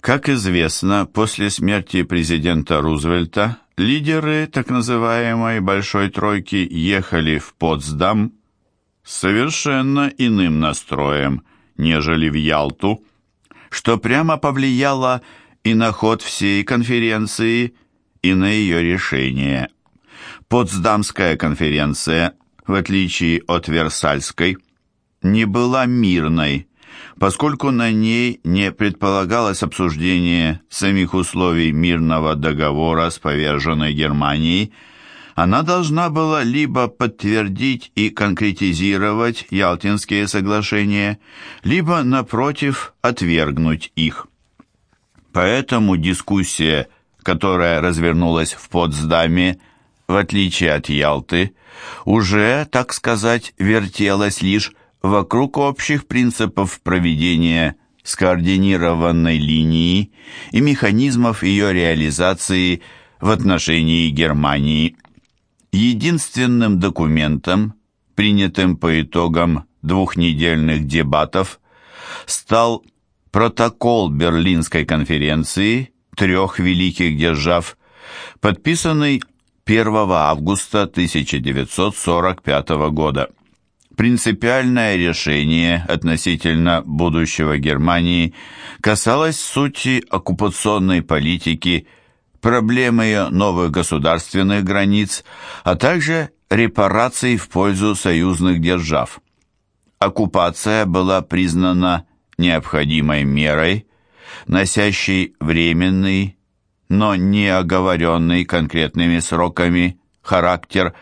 Как известно, после смерти президента Рузвельта лидеры так называемой «Большой тройки» ехали в Потсдам с совершенно иным настроем, нежели в Ялту, что прямо повлияло и на ход всей конференции, и на ее решение. Потсдамская конференция, в отличие от Версальской, не была мирной, поскольку на ней не предполагалось обсуждение самих условий мирного договора с поверженной Германией, она должна была либо подтвердить и конкретизировать Ялтинские соглашения, либо, напротив, отвергнуть их. Поэтому дискуссия, которая развернулась в Потсдаме, в отличие от Ялты, уже, так сказать, вертелась лишь вокруг общих принципов проведения скоординированной линии и механизмов ее реализации в отношении Германии. Единственным документом, принятым по итогам двухнедельных дебатов, стал протокол Берлинской конференции трех великих держав, подписанный 1 августа 1945 года принципиальное решение относительно будущего Германии касалось сути оккупационной политики, проблем ее новых государственных границ, а также репараций в пользу союзных держав. Оккупация была признана необходимой мерой, носящей временный, но не оговоренный конкретными сроками характер,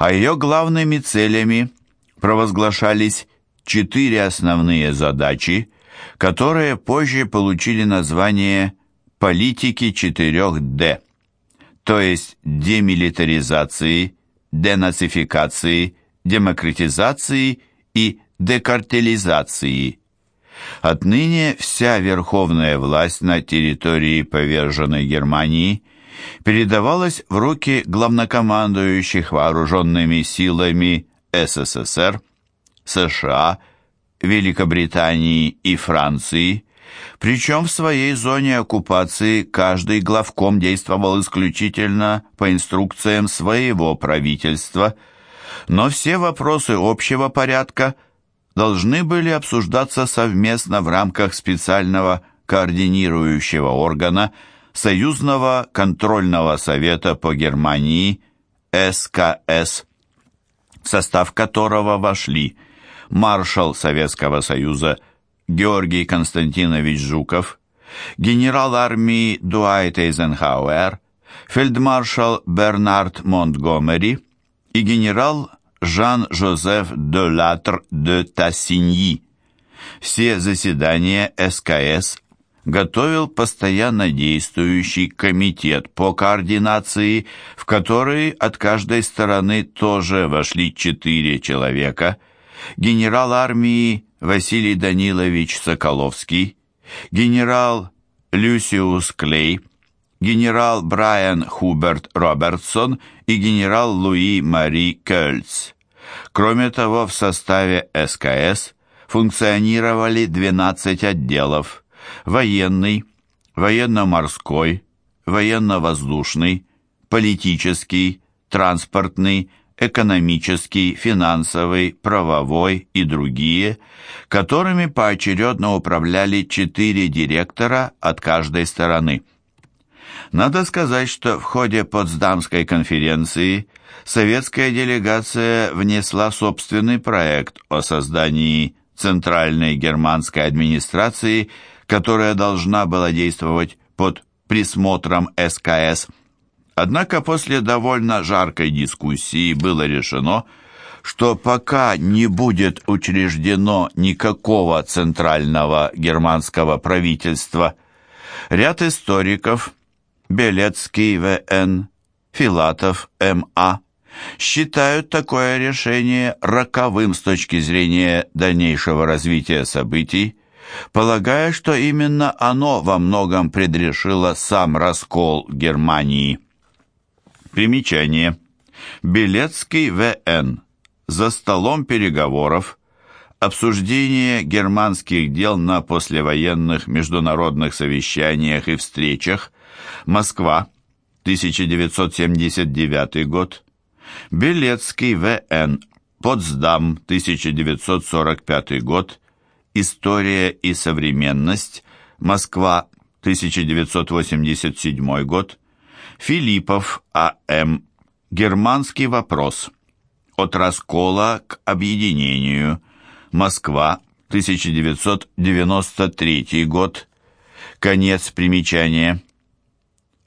а ее главными целями – провозглашались четыре основные задачи, которые позже получили название «политики четырех Д», то есть демилитаризации, денацификации, демократизации и декартелизации. Отныне вся верховная власть на территории поверженной Германии передавалась в руки главнокомандующих вооруженными силами СССР, США, Великобритании и Франции, причем в своей зоне оккупации каждый главком действовал исключительно по инструкциям своего правительства, но все вопросы общего порядка должны были обсуждаться совместно в рамках специального координирующего органа Союзного контрольного совета по Германии СКС в состав которого вошли маршал Советского Союза Георгий Константинович Жуков, генерал армии Дуайт Эйзенхауэр, фельдмаршал Бернард Монтгомери и генерал Жан-Жозеф де Латр де Тассиньи. Все заседания СКС готовил постоянно действующий комитет по координации, в который от каждой стороны тоже вошли четыре человека, генерал армии Василий Данилович Соколовский, генерал Люсиус Клей, генерал Брайан Хуберт Робертсон и генерал Луи Мари Кёльц. Кроме того, в составе СКС функционировали 12 отделов – военный, военно-морской, военно-воздушный, политический, транспортный, экономический, финансовый, правовой и другие, которыми поочередно управляли четыре директора от каждой стороны. Надо сказать, что в ходе Потсдамской конференции советская делегация внесла собственный проект о создании Центральной германской администрации – которая должна была действовать под присмотром СКС. Однако после довольно жаркой дискуссии было решено, что пока не будет учреждено никакого центрального германского правительства, ряд историков, Белецкий В.Н., Филатов М.А., считают такое решение роковым с точки зрения дальнейшего развития событий, полагая, что именно оно во многом предрешило сам раскол Германии. Примечание. Белецкий В.Н. За столом переговоров Обсуждение германских дел на послевоенных международных совещаниях и встречах. Москва, 1979 год. Белецкий В.Н. Потсдам, 1945 год. История и современность. Москва, 1987 год. Филиппов А.М. Германский вопрос. От раскола к объединению. Москва, 1993 год. Конец примечания.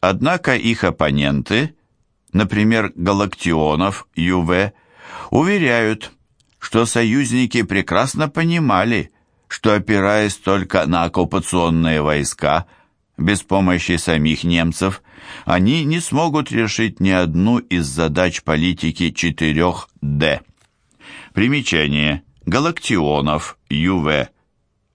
Однако их оппоненты, например, Галактионов, Ю.В., уверяют, что союзники прекрасно понимали, что, опираясь только на оккупационные войска, без помощи самих немцев, они не смогут решить ни одну из задач политики 4D. Примечание. Галактионов, Ю.В.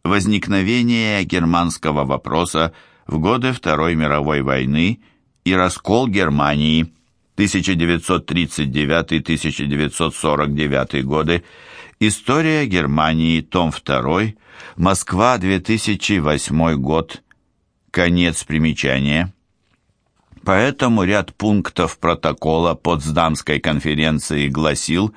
Возникновение германского вопроса в годы Второй мировой войны и раскол Германии 1939-1949 годы, История Германии, том 2, Москва, 2008 год, конец примечания. Поэтому ряд пунктов протокола Потсдамской конференции гласил,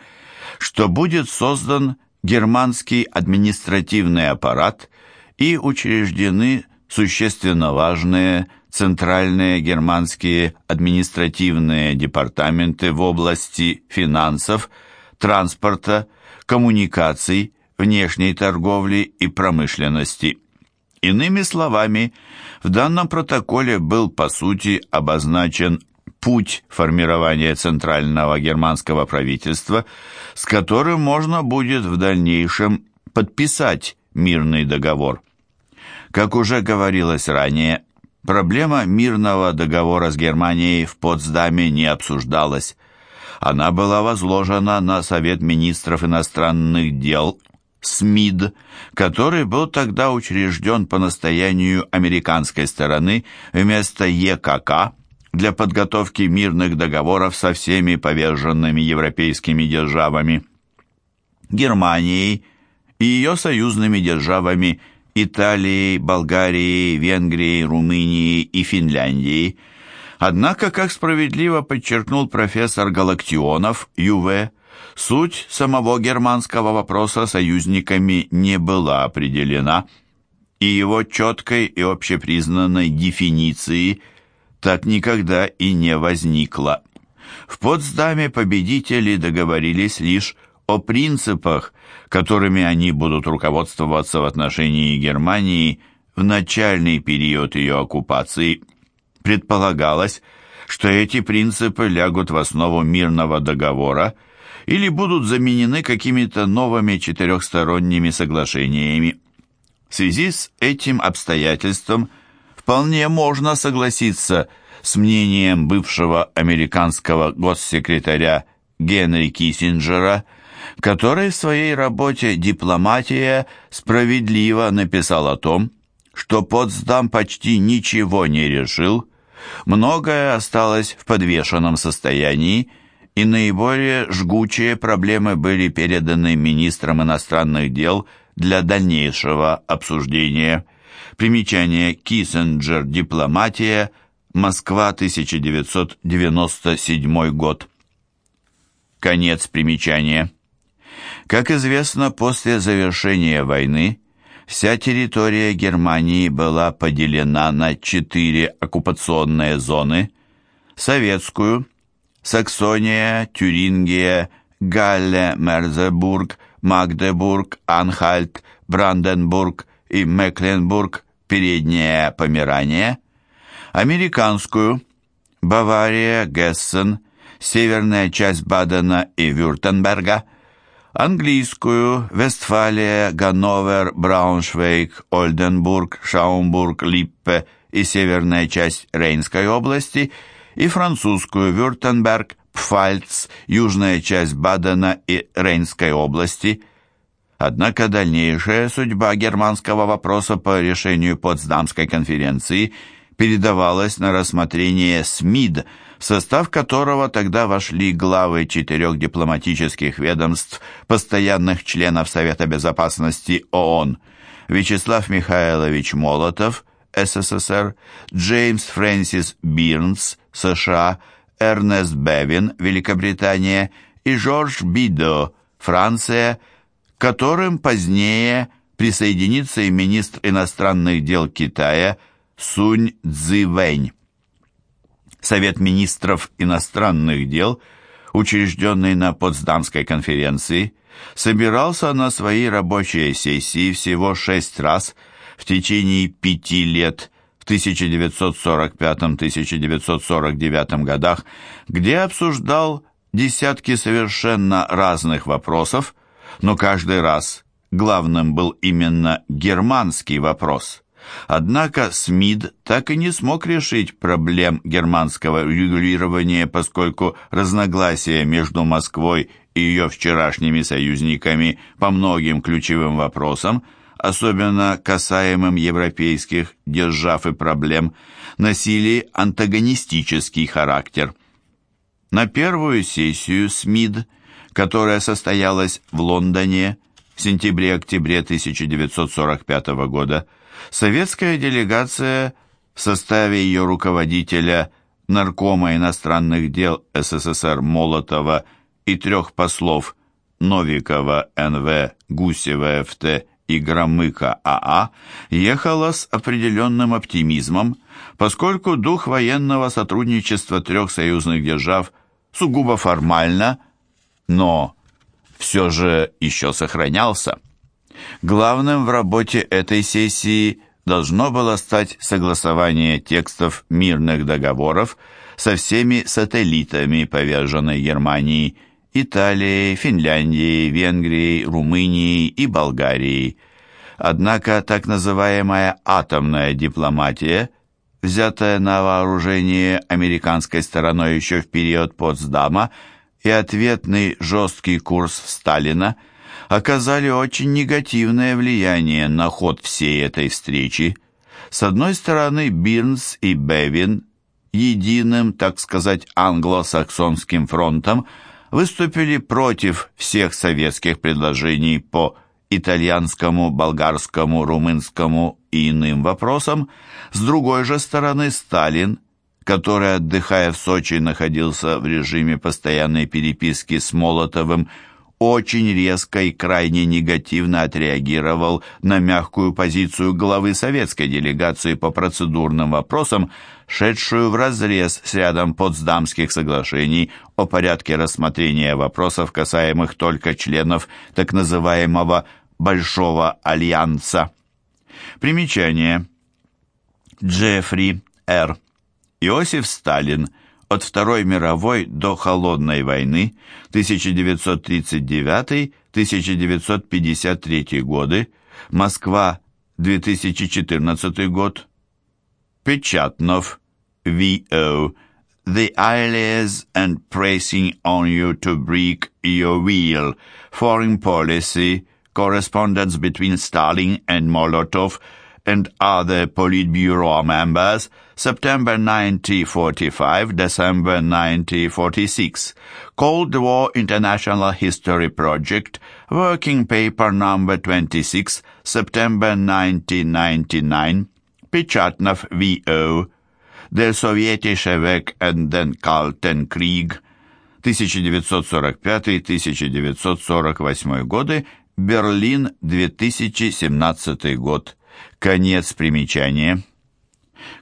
что будет создан германский административный аппарат и учреждены существенно важные центральные германские административные департаменты в области финансов, транспорта, коммуникаций, внешней торговли и промышленности. Иными словами, в данном протоколе был по сути обозначен путь формирования центрального германского правительства, с которым можно будет в дальнейшем подписать мирный договор. Как уже говорилось ранее, проблема мирного договора с Германией в Потсдаме не обсуждалась. Она была возложена на Совет министров иностранных дел СМИД, который был тогда учрежден по настоянию американской стороны вместо ЕКК для подготовки мирных договоров со всеми поверженными европейскими державами. Германией и ее союзными державами Италией, Болгарией, Венгрией, Румынией и Финляндией. Однако, как справедливо подчеркнул профессор Галактионов, ЮВ, суть самого германского вопроса союзниками не была определена, и его четкой и общепризнанной дефиниции так никогда и не возникло. В Потсдаме победители договорились лишь о принципах, которыми они будут руководствоваться в отношении Германии в начальный период ее оккупации. Предполагалось, что эти принципы лягут в основу мирного договора или будут заменены какими-то новыми четырехсторонними соглашениями. В связи с этим обстоятельством вполне можно согласиться с мнением бывшего американского госсекретаря Генри Киссинджера, который в своей работе «Дипломатия» справедливо написал о том, что Потсдам почти ничего не решил, многое осталось в подвешенном состоянии, и наиболее жгучие проблемы были переданы министрам иностранных дел для дальнейшего обсуждения. Примечание Киссинджер «Дипломатия», Москва, 1997 год. Конец примечания. Как известно, после завершения войны вся территория Германии была поделена на четыре оккупационные зоны – советскую, Саксония, Тюрингия, Галле, Мерзебург, Магдебург, Анхальт, Бранденбург и Мекленбург, Передняя Померания, американскую, Бавария, Гессен, северная часть Бадена и Вюртемберга, английскую, Вестфалия, Ганновер, Брауншвейг, Ольденбург, Шаумбург, Липпе и северная часть Рейнской области и французскую, Вюртемберг, Пфальц, южная часть Бадена и Рейнской области. Однако дальнейшая судьба германского вопроса по решению Потсдамской конференции передавалась на рассмотрение СМИД в состав которого тогда вошли главы четырех дипломатических ведомств, постоянных членов Совета Безопасности ООН, Вячеслав Михайлович Молотов, СССР, Джеймс Фрэнсис Бирнс, США, Эрнест Бевин, Великобритания и Жорж Бидо, Франция, к которым позднее присоединится и министр иностранных дел Китая Сунь Цзивэнь. Совет министров иностранных дел, учрежденный на Потсдамской конференции, собирался на свои рабочие сессии всего шесть раз в течение пяти лет в 1945-1949 годах, где обсуждал десятки совершенно разных вопросов, но каждый раз главным был именно германский вопрос. Однако СМИД так и не смог решить проблем германского регулирования, поскольку разногласия между Москвой и ее вчерашними союзниками по многим ключевым вопросам, особенно касаемым европейских держав и проблем, носили антагонистический характер. На первую сессию СМИД, которая состоялась в Лондоне в сентябре-октябре 1945 года, советская делегация в составе ее руководителя наркома иностранных дел СССР Молотова и трех послов Новикова НВ, Гусева ФТ и Громыка АА ехала с определенным оптимизмом, поскольку дух военного сотрудничества трех союзных держав сугубо формально, но все же еще сохранялся. Главным в работе этой сессии должно было стать согласование текстов мирных договоров со всеми сателлитами поверженной Германии, Италией, Финляндией, Венгрией, Румынией и Болгарией. Однако так называемая атомная дипломатия, взятая на вооружение американской стороной еще в период Потсдама, и ответный жесткий курс Сталина – оказали очень негативное влияние на ход всей этой встречи. С одной стороны, Бирнс и Бевин единым, так сказать, англосаксонским фронтом выступили против всех советских предложений по итальянскому, болгарскому, румынскому и иным вопросам. С другой же стороны, Сталин, который, отдыхая в Сочи, находился в режиме постоянной переписки с Молотовым, очень резко и крайне негативно отреагировал на мягкую позицию главы советской делегации по процедурным вопросам, шедшую вразрез с рядом Потсдамских соглашений о порядке рассмотрения вопросов, касаемых только членов так называемого «Большого альянса». Примечание. Джеффри Р. Иосиф Сталин – от Второй мировой до Холодной войны 1939-1953 годы, Москва, 2014 год, Печатнов, V.O. The allies and pressing on you to break your will. Foreign policy, correspondence between Stalin and Molotov and other Politburo members, September 1945, December 1946. Cold War International History Project, working paper number 26, September 1999, Pechatnov V.O., Der sowjetische Weg and den Kalten Krieg, 1945-1948 годы, Берлин, 2017 год. Конец примечания.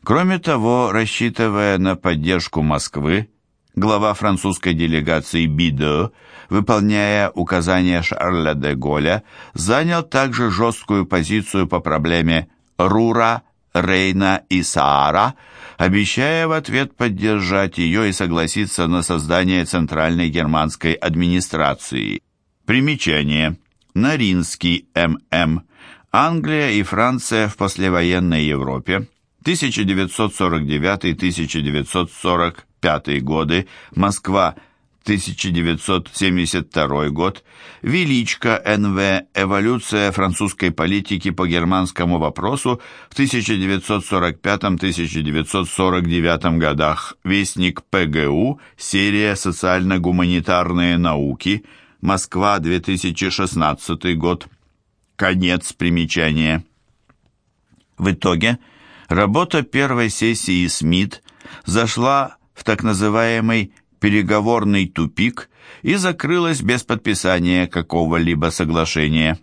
Кроме того, рассчитывая на поддержку Москвы, глава французской делегации Бидо, выполняя указания Шарля де Голля, занял также жесткую позицию по проблеме Рура, Рейна и Саара, обещая в ответ поддержать ее и согласиться на создание Центральной германской администрации. Примечание. Наринский М.М. Англия и Франция в послевоенной Европе. 1949-1945 годы. Москва. 1972 год, Величко НВ «Эволюция французской политики по германскому вопросу» в 1945-1949 годах, Вестник ПГУ, серия «Социально-гуманитарные науки», Москва, 2016 год. Конец примечания. В итоге, работа первой сессии СМИТ зашла в так называемый переговорный тупик и закрылась без подписания какого-либо соглашения.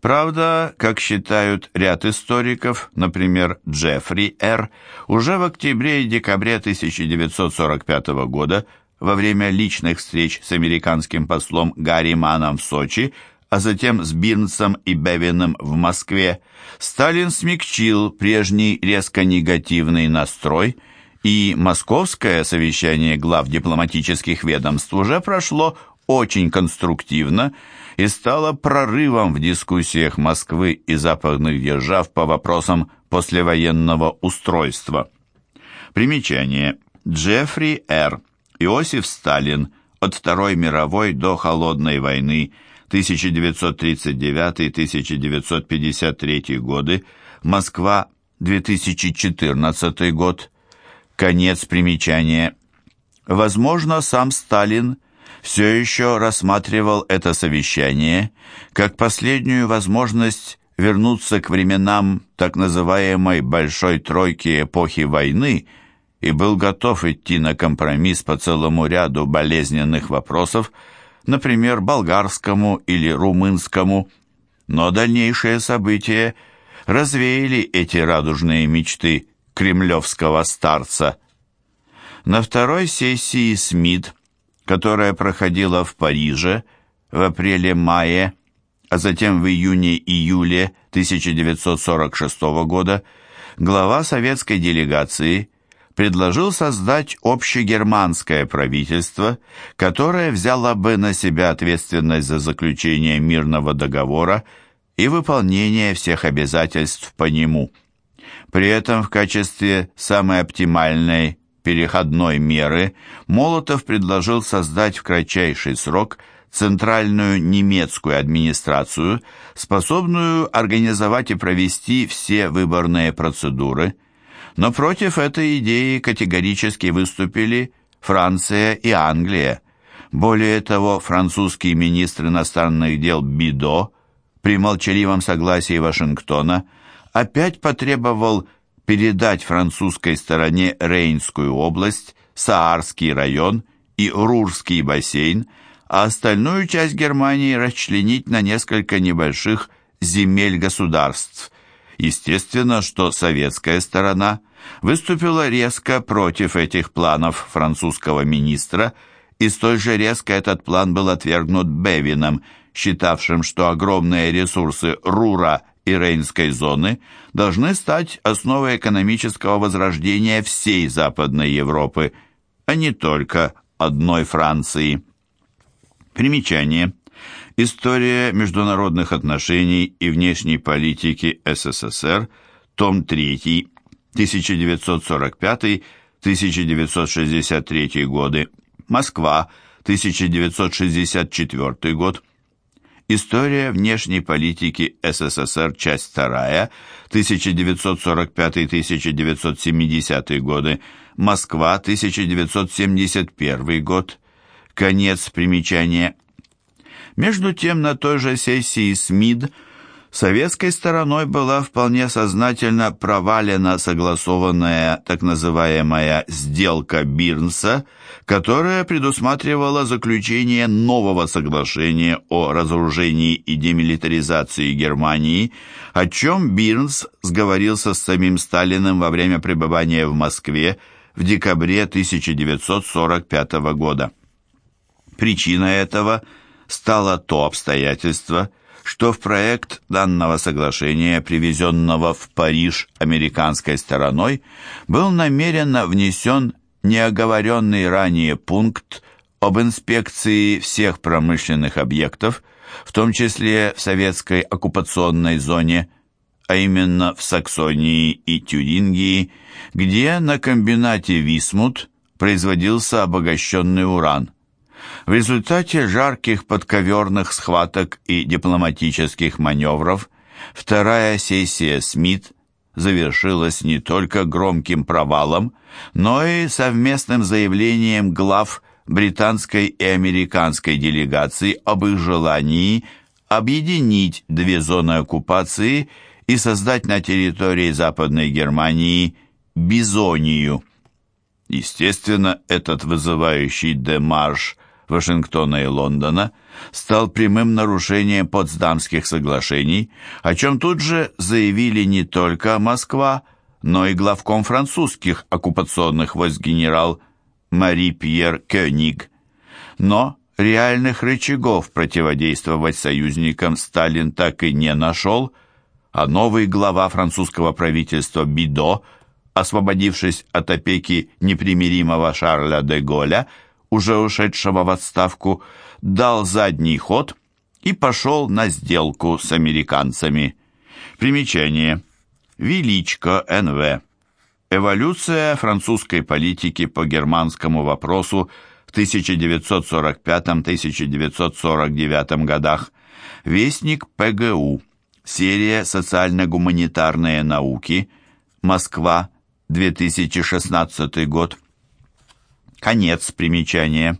Правда, как считают ряд историков, например, Джеффри Р., уже в октябре и декабре 1945 года во время личных встреч с американским послом Гарри Маном в Сочи, а затем с Бирнсом и Бевиным в Москве, Сталин смягчил прежний резко негативный настрой – и московское совещание глав дипломатических ведомств уже прошло очень конструктивно и стало прорывом в дискуссиях Москвы и западных держав по вопросам послевоенного устройства. Примечание. Джеффри Р. Иосиф Сталин. От Второй мировой до Холодной войны 1939-1953 годы. Москва, 2014 год. Конец примечания. Возможно, сам Сталин все еще рассматривал это совещание как последнюю возможность вернуться к временам так называемой «большой тройки» эпохи войны и был готов идти на компромисс по целому ряду болезненных вопросов, например, болгарскому или румынскому, но дальнейшие события развеяли эти радужные мечты кремлевского старца. На второй сессии СМИД, которая проходила в Париже в апреле-мае, а затем в июне-июле 1946 года, глава советской делегации предложил создать общегерманское правительство, которое взяло бы на себя ответственность за заключение мирного договора и выполнение всех обязательств по нему – при этом в качестве самой оптимальной переходной меры Молотов предложил создать в кратчайший срок центральную немецкую администрацию, способную организовать и провести все выборные процедуры. Но против этой идеи категорически выступили Франция и Англия. Более того, французский министр иностранных дел Бидо при молчаливом согласии Вашингтона – опять потребовал передать французской стороне Рейнскую область, Саарский район и Рурский бассейн, а остальную часть Германии расчленить на несколько небольших земель государств. Естественно, что советская сторона выступила резко против этих планов французского министра, и столь же резко этот план был отвергнут Бевином, считавшим, что огромные ресурсы Рура и Рейнской зоны должны стать основой экономического возрождения всей Западной Европы, а не только одной Франции. Примечание. История международных отношений и внешней политики СССР, том 3, 1945-1963 годы, Москва, 1964 год, История внешней политики СССР, часть 2, 1945-1970 годы, Москва, 1971 год. Конец примечания. Между тем, на той же сессии СМИД Советской стороной была вполне сознательно провалена согласованная так называемая «сделка Бирнса», которая предусматривала заключение нового соглашения о разоружении и демилитаризации Германии, о чем Бирнс сговорился с самим Сталиным во время пребывания в Москве в декабре 1945 года. Причиной этого стало то обстоятельство, что в проект данного соглашения, привезенного в Париж американской стороной, был намеренно внесен неоговоренный ранее пункт об инспекции всех промышленных объектов, в том числе в советской оккупационной зоне, а именно в Саксонии и Тюрингии, где на комбинате Висмут производился обогащенный уран. В результате жарких подковерных схваток и дипломатических маневров вторая сессия Смит завершилась не только громким провалом, но и совместным заявлением глав британской и американской делегаций об их желании объединить две зоны оккупации и создать на территории Западной Германии бизонию. Естественно, этот вызывающий демарш Вашингтона и Лондона стал прямым нарушением Потсдамских соглашений, о чем тут же заявили не только Москва, но и главком французских оккупационных войск генерал Мари Пьер Кёниг. Но реальных рычагов противодействовать союзникам Сталин так и не нашел, а новый глава французского правительства Бидо, освободившись от опеки непримиримого Шарля де Голля, уже ушедшего в отставку, дал задний ход и пошел на сделку с американцами. Примечание. Величко НВ. Эволюция французской политики по германскому вопросу в 1945-1949 годах. Вестник ПГУ. Серия «Социально-гуманитарные науки». Москва, 2016 год. Конец примечания.